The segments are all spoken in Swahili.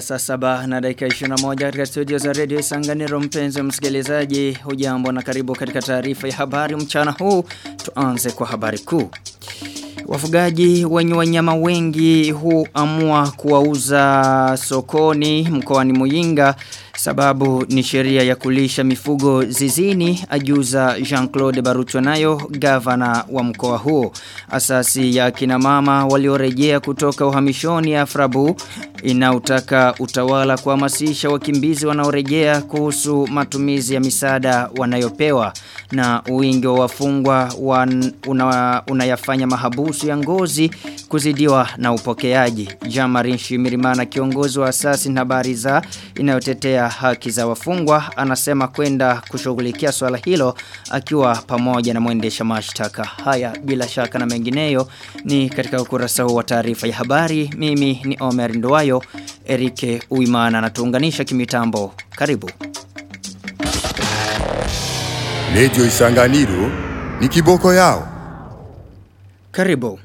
Imetimia saa saba na dakika 21 katika studio za redio Isanganiro mpenzi msikilizaji hujambo na karibu katika taarifa ya habari mchana huu tuanze kwa habari kuu. Wafugaji wenye wanyama wengi huamua kuwauza sokoni mkoani Muyinga sababu ni sheria ya kulisha mifugo zizini ajuza Jean-Claude Barutwa nayo gavana wa mkoa huo. Asasi ya kina mama waliorejea kutoka uhamishoni Afrabu inautaka utawala kuhamasisha wakimbizi wanaorejea kuhusu matumizi ya misaada wanayopewa na uwingi wa wafungwa una, unayafanya mahabusu ya ngozi kuzidiwa na upokeaji. jamari Shimirimana kiongozi wa asasi na habari za inayotetea haki za wafungwa anasema kwenda kushughulikia swala hilo akiwa pamoja na mwendesha mashtaka. Haya bila shaka na mengineyo ni katika ukurasa wa taarifa ya habari. Mimi ni Omer Nduwayo, Erike Uimana anatuunganisha kimitambo. Karibu. Lejo Isanganiro ni kiboko yao. Karibu.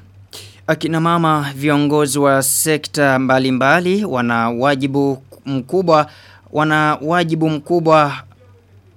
Akina mama viongozi wa sekta mbalimbali mbali, wana wajibu mkubwa wana wajibu mkubwa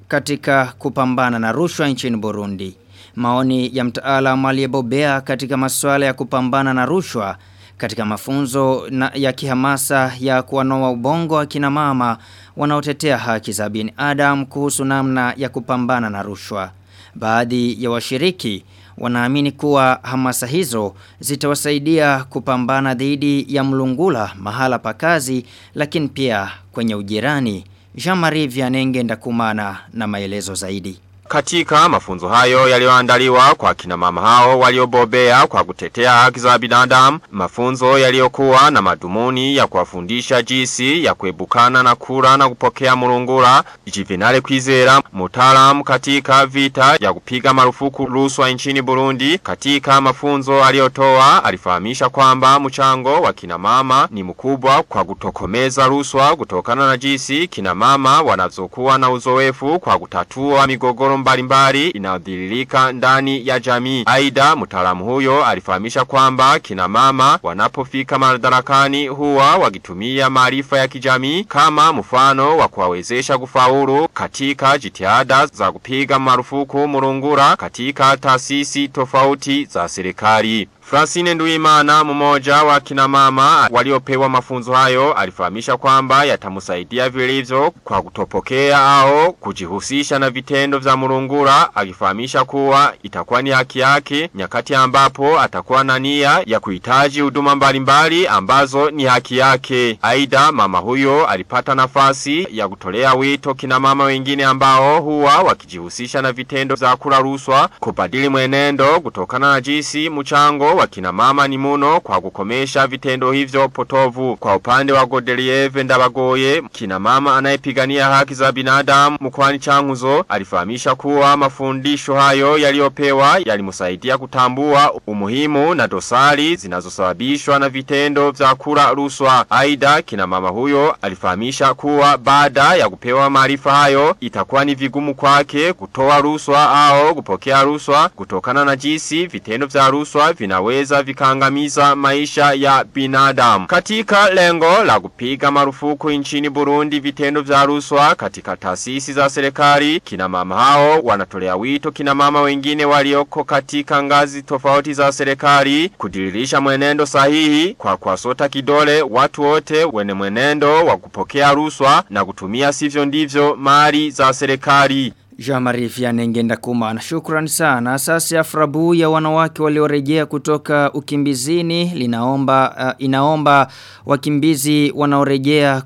katika kupambana na rushwa nchini Burundi. Maoni ya mtaalamu aliyebobea katika masuala ya kupambana na rushwa katika mafunzo na ya kihamasa ya kuwanoa ubongo wa kina mama wanaotetea haki za binadamu kuhusu namna ya kupambana na rushwa. Baadhi ya washiriki wanaamini kuwa hamasa hizo zitawasaidia kupambana dhidi ya mlungula mahala pa kazi lakini pia kwenye ujirani. Jean-Marie Vianenge ndakumana na maelezo zaidi. Katika mafunzo hayo yaliyoandaliwa kwa kina mama hao waliobobea kwa kutetea haki za binadamu, mafunzo yaliyokuwa na madhumuni ya kuwafundisha jinsi ya kuebukana na kula na kupokea murungura, jivinale Kwizera, mtaalamu katika vita ya kupiga marufuku rushwa nchini Burundi, katika mafunzo aliyotoa alifahamisha kwamba mchango wa kina mama ni mkubwa kwa kutokomeza rushwa kutokana na jinsi kina mama wanazokuwa na uzoefu kwa kutatua migogoro mbalimbali inayodhililika ndani ya jamii. Aida mtaalamu huyo alifahamisha kwamba kina mama wanapofika madarakani huwa wakitumia maarifa ya kijamii kama mfano wa kuwawezesha kufaulu katika jitihada za kupiga marufuku murungura katika taasisi tofauti za serikali. Francine Nduimana mmoja wa kina mama waliopewa mafunzo hayo alifahamisha kwamba yatamsaidia vilivyo kwa kutopokea au kujihusisha na vitendo vya murungura akifahamisha kuwa itakuwa ni haki yake nyakati ambapo atakuwa na nia ya kuhitaji huduma mbalimbali ambazo ni haki yake. Aida mama huyo alipata nafasi ya kutolea wito kina mama wengine ambao huwa wakijihusisha na vitendo vya kula rushwa kubadili mwenendo kutokana na jinsi mchango wa kina mama ni muno kwa kukomesha vitendo hivyo potovu. Kwa upande wa Godelieve Ndabagoye, kina mama anayepigania haki za binadamu mkoani changuzo, alifahamisha kuwa mafundisho hayo yaliyopewa yalimsaidia kutambua umuhimu na dosari zinazosababishwa na vitendo vya kula ruswa Aida kina mama huyo alifahamisha kuwa baada ya kupewa maarifa hayo itakuwa ni vigumu kwake kutoa ruswa au kupokea rushwa kutokana na jinsi vitendo vya ruswa vinaweza vinaweza vikaangamiza maisha ya binadamu. Katika lengo la kupiga marufuku nchini Burundi vitendo vya rushwa katika taasisi za serikali, kina mama hao wanatolea wito kina mama wengine walioko katika ngazi tofauti za serikali kudiririsha mwenendo sahihi kwa kuwasota kidole watu wote wenye mwenendo wa kupokea rushwa na kutumia sivyo ndivyo mali za serikali. Jean-Marie Vianenge Kumana. Shukran sana. Asasi Afrabu ya wanawake waliorejea kutoka ukimbizini linaomba uh, inaomba wakimbizi wanaorejea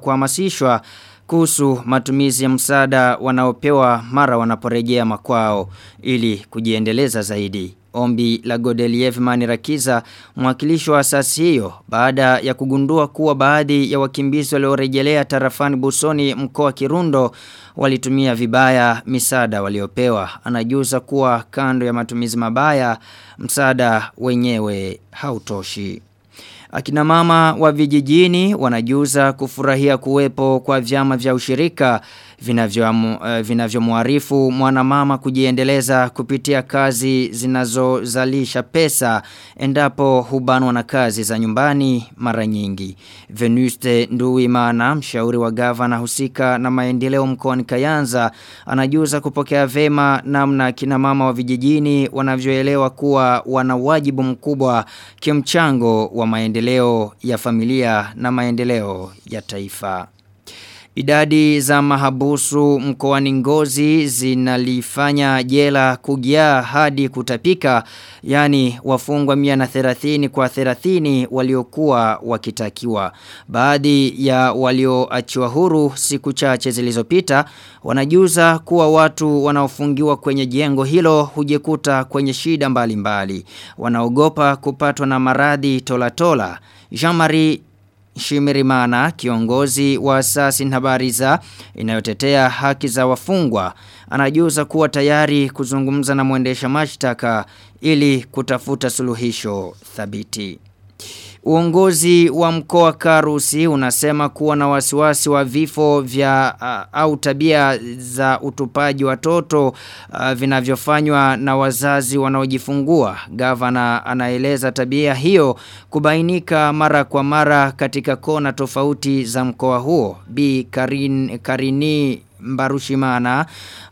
kuhamasishwa uh, kuhusu matumizi ya msaada wanaopewa mara wanaporejea makwao ili kujiendeleza zaidi. Ombi la Godeliev Manirakiza mwakilishi wa asasi hiyo baada ya kugundua kuwa baadhi ya wakimbizi waliorejelea tarafani Busoni mkoa Kirundo walitumia vibaya misaada waliopewa. Anajuza kuwa kando ya matumizi mabaya msaada wenyewe hautoshi. Akina mama wa vijijini wanajuza kufurahia kuwepo kwa vyama vya ushirika vinavyomwarifu uh, vinavyo mwanamama kujiendeleza kupitia kazi zinazozalisha pesa endapo hubanwa na kazi za nyumbani mara nyingi. Venuste Nduwimana, mshauri wa gavana husika na maendeleo mkoani Kayanza, anajuza kupokea vema namna kina mama wa vijijini wanavyoelewa kuwa wana wajibu mkubwa kimchango wa maendeleo ya familia na maendeleo ya taifa. Idadi za mahabusu mkoani Ngozi zinalifanya jela kujaa hadi kutapika yani wafungwa 130 kwa 30 waliokuwa wakitakiwa. Baadhi ya walioachiwa huru siku chache zilizopita wanajuza kuwa watu wanaofungiwa kwenye jengo hilo hujekuta kwenye shida mbalimbali. Mbali. Wanaogopa kupatwa na maradhi tola-tola. Jean-Marie Shimirimana, kiongozi wa asasi habariza inayotetea haki za wafungwa, anajuza kuwa tayari kuzungumza na mwendesha mashtaka ili kutafuta suluhisho thabiti. Uongozi wa mkoa Karusi unasema kuwa na wasiwasi wa vifo vya uh, au tabia za utupaji watoto uh, vinavyofanywa na wazazi wanaojifungua. Gavana anaeleza tabia hiyo kubainika mara kwa mara katika kona tofauti za mkoa huo. Bi Karin, Karini Mbarushimana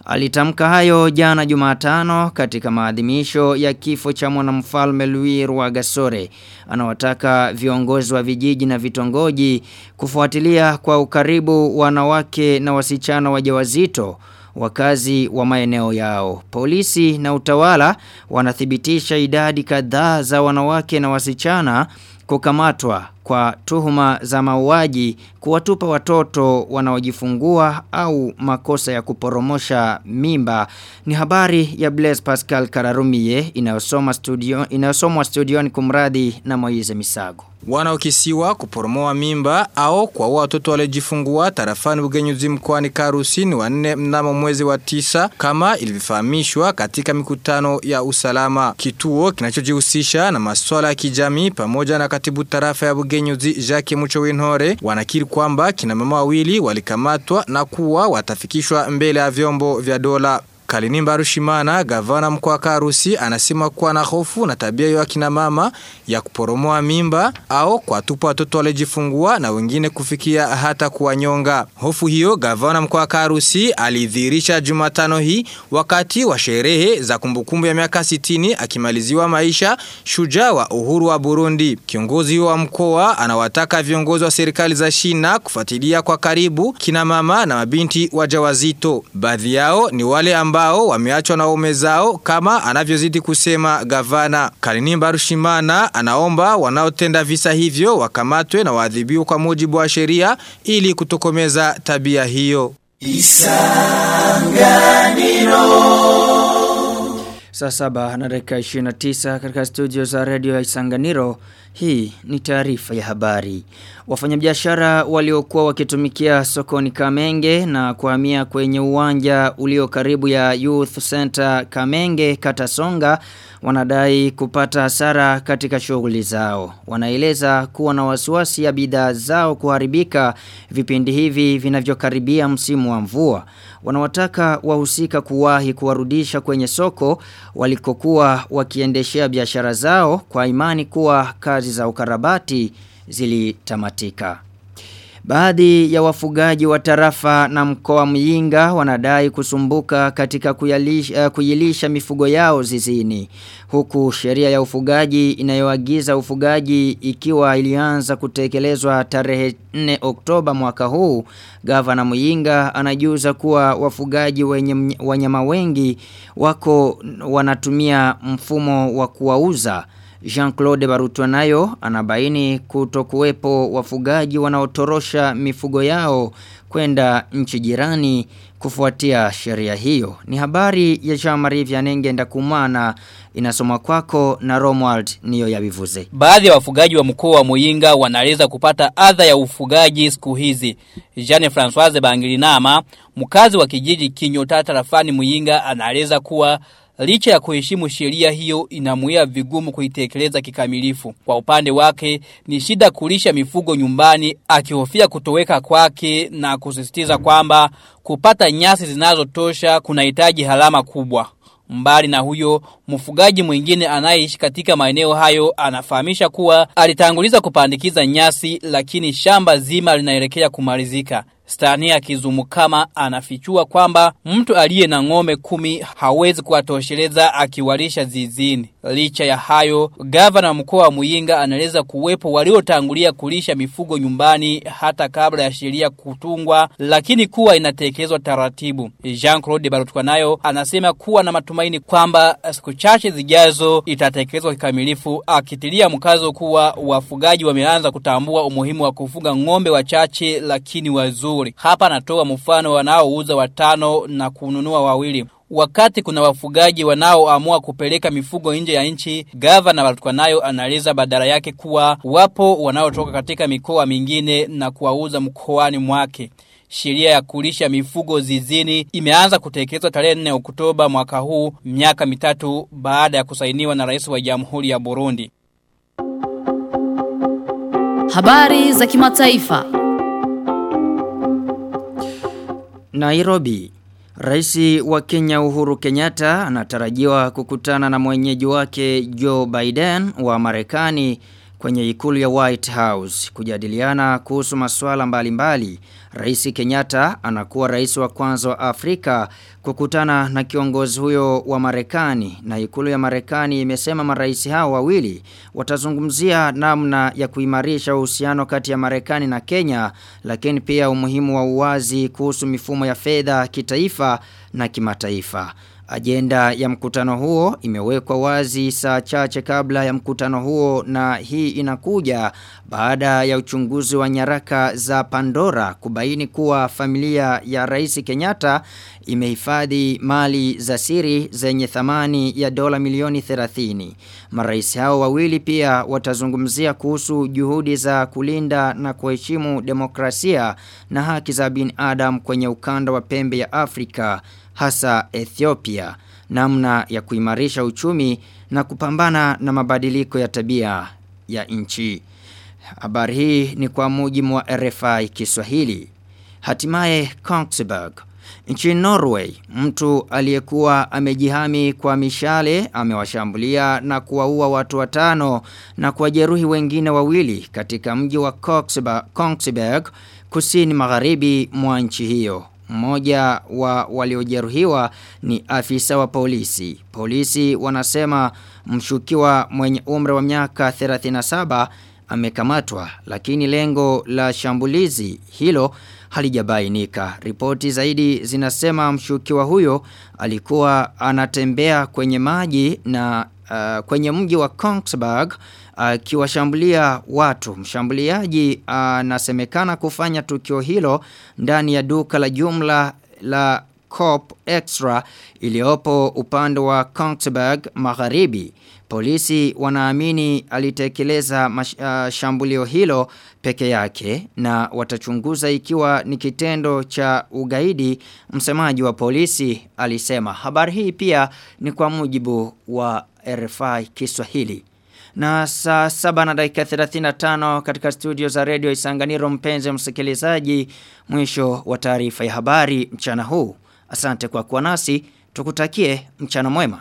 alitamka hayo jana Jumatano katika maadhimisho ya kifo cha mwanamfalme Louis Rwagasore. Anawataka viongozi wa vijiji na vitongoji kufuatilia kwa ukaribu wanawake na wasichana wajawazito wakazi wa maeneo yao. Polisi na utawala wanathibitisha idadi kadhaa za wanawake na wasichana kukamatwa kwa tuhuma za mauaji kuwatupa watoto wanaojifungua au makosa ya kuporomosha mimba ni habari ya Blaise Pascal Kararumie inayosoma studio inayosomwa studioni kumradi na Moize Misago wanaokisiwa kuporomoa mimba au kwa watoto waliojifungua tarafani Bugenyuzi mkoani Karusi ni wanne mnamo mwezi wa tisa kama ilivyofahamishwa katika mikutano ya usalama. Kituo kinachojihusisha na masuala ya kijamii pamoja na katibu tarafa ya Bugenyuzi Jacques Mucho Wintore wanakiri kwamba kina mama wawili walikamatwa na kuwa watafikishwa mbele ya vyombo vya dola. Kalinimba Rushimana, gavana mkoa Karusi, anasema kuwa na hofu na tabia ya kina mama ya kuporomoa mimba au kuwatupa watoto walijifungua na wengine kufikia hata kuwanyonga. Hofu hiyo gavana mkoa Karusi alidhihirisha Jumatano hii wakati wa sherehe za kumbukumbu ya miaka 60 akimaliziwa maisha shuja wa uhuru wa Burundi. Kiongozi wa mkoa anawataka viongozi wa serikali za shina kufuatilia kwa karibu kina mama na mabinti wajawazito. Baadhi yao ni wale ambao ambao wameachwa na ume zao kama anavyozidi kusema gavana. Kalinimba Rushimana anaomba wanaotenda visa hivyo wakamatwe na waadhibiwe kwa mujibu wa sheria ili kutokomeza tabia hiyo. Saa saba na dakika 29 katika studio za radio ya Isanganiro. Hii ni taarifa ya habari. Wafanyabiashara waliokuwa wakitumikia sokoni Kamenge na kuhamia kwenye uwanja ulio karibu ya Youth Center Kamenge Katasonga wanadai kupata hasara katika shughuli zao. Wanaeleza kuwa na wasiwasi ya bidhaa zao kuharibika vipindi hivi vinavyokaribia msimu wa mvua. Wanawataka wahusika kuwahi kuwarudisha kwenye soko walikokuwa wakiendeshea biashara zao kwa imani kuwa kazi za ukarabati zilitamatika. Baadhi ya wafugaji wa tarafa na mkoa myinga wanadai kusumbuka katika kuyalisha, uh, kuyilisha mifugo yao zizini. Huku sheria ya ufugaji inayoagiza ufugaji ikiwa ilianza kutekelezwa tarehe 4 Oktoba mwaka huu, gavana myinga anajuza kuwa wafugaji wenye wanyama wengi wako wanatumia mfumo wa kuwauza. Jean-Claude Barutwa nayo anabaini kutokuwepo wafugaji wanaotorosha mifugo yao kwenda nchi jirani kufuatia sheria hiyo. Ni habari ya Jean-Marie Vianenge ndakumana inasoma kwako na Romwald niyo ya bivuze. Baadhi ya wafugaji wa mkoa wa Muyinga wanaweza kupata adha ya ufugaji siku hizi. Jeanne Françoise Bangilinama, mkazi wa kijiji Kinyota tarafani Muyinga anaeleza kuwa licha ya kuheshimu sheria hiyo inamuia vigumu kuitekeleza kikamilifu. Kwa upande wake ni shida kulisha mifugo nyumbani akihofia kutoweka kwake na kusisitiza kwamba kupata nyasi zinazotosha kunahitaji halama kubwa. Mbali na huyo, mfugaji mwingine anayeishi katika maeneo hayo anafahamisha kuwa alitanguliza kupandikiza nyasi lakini shamba zima linaelekea kumalizika. Stania Kizumukama anafichua kwamba mtu aliye na ngome kumi hawezi kuwatosheleza akiwalisha zizini. Licha ya hayo, gavana mkoa wa Muyinga anaeleza kuwepo waliotangulia kulisha mifugo nyumbani hata kabla ya sheria kutungwa, lakini kuwa inatekelezwa taratibu. Jean-Claude Barutkanayo anasema kuwa na matumaini kwamba siku chache zijazo itatekelezwa kikamilifu, akitilia mkazo kuwa wafugaji wameanza kutambua umuhimu wa kufuga ng'ombe wachache lakini wazuri. Hapa anatoa mfano wanaouza watano na kununua wawili. Wakati kuna wafugaji wanaoamua kupeleka mifugo nje ya nchi, gavana Barutkanayo anaeleza badala yake kuwa wapo wanaotoka katika mikoa mingine na kuwauza mkoani mwake. Sheria ya kulisha mifugo zizini imeanza kutekelezwa tarehe 4 Oktoba mwaka huu, miaka mitatu baada ya kusainiwa na rais wa Jamhuri ya Burundi. Habari za kimataifa. Nairobi. Raisi wa Kenya Uhuru Kenyatta anatarajiwa kukutana na mwenyeji wake Joe Biden wa Marekani kwenye ikulu ya White House kujadiliana kuhusu masuala mbalimbali. Rais Kenyatta anakuwa rais wa kwanza wa Afrika kukutana na kiongozi huyo wa Marekani na ikulu ya Marekani imesema marais hao wawili watazungumzia namna ya kuimarisha uhusiano kati ya Marekani na Kenya lakini pia umuhimu wa uwazi kuhusu mifumo ya fedha kitaifa na kimataifa. Ajenda ya mkutano huo imewekwa wazi saa chache kabla ya mkutano huo na hii inakuja baada ya uchunguzi wa nyaraka za Pandora kubaini kuwa familia ya Rais Kenyatta imehifadhi mali za siri zenye thamani ya dola milioni 30. Marais hao wawili pia watazungumzia kuhusu juhudi za kulinda na kuheshimu demokrasia na haki za binadamu kwenye ukanda wa pembe ya Afrika hasa Ethiopia namna ya kuimarisha uchumi na kupambana na mabadiliko ya tabia ya nchi. Habari hii ni kwa mujibu wa RFI Kiswahili. Hatimaye Kongsberg Nchini Norway, mtu aliyekuwa amejihami kwa mishale amewashambulia na kuwaua watu watano na kuwajeruhi wengine wawili katika mji wa Kongsberg kusini magharibi mwa nchi hiyo. Mmoja wa waliojeruhiwa ni afisa wa polisi. Polisi wanasema mshukiwa mwenye umri wa miaka 37 amekamatwa lakini lengo la shambulizi hilo halijabainika. Ripoti zaidi zinasema mshukiwa huyo alikuwa anatembea kwenye maji na uh, kwenye mji wa Kongsberg akiwashambulia uh, watu. Mshambuliaji anasemekana uh, kufanya tukio hilo ndani ya duka la jumla la cop Extra iliyopo upande wa Kongsberg magharibi. Polisi wanaamini alitekeleza mash, uh, shambulio hilo peke yake na watachunguza ikiwa ni kitendo cha ugaidi msemaji wa polisi alisema. Habari hii pia ni kwa mujibu wa RFI Kiswahili. Na saa saba na dakika 35 katika studio za redio Isanganiro mpenzi msikilizaji mwisho wa taarifa ya habari mchana huu. Asante kwa kuwa nasi, tukutakie mchana mwema.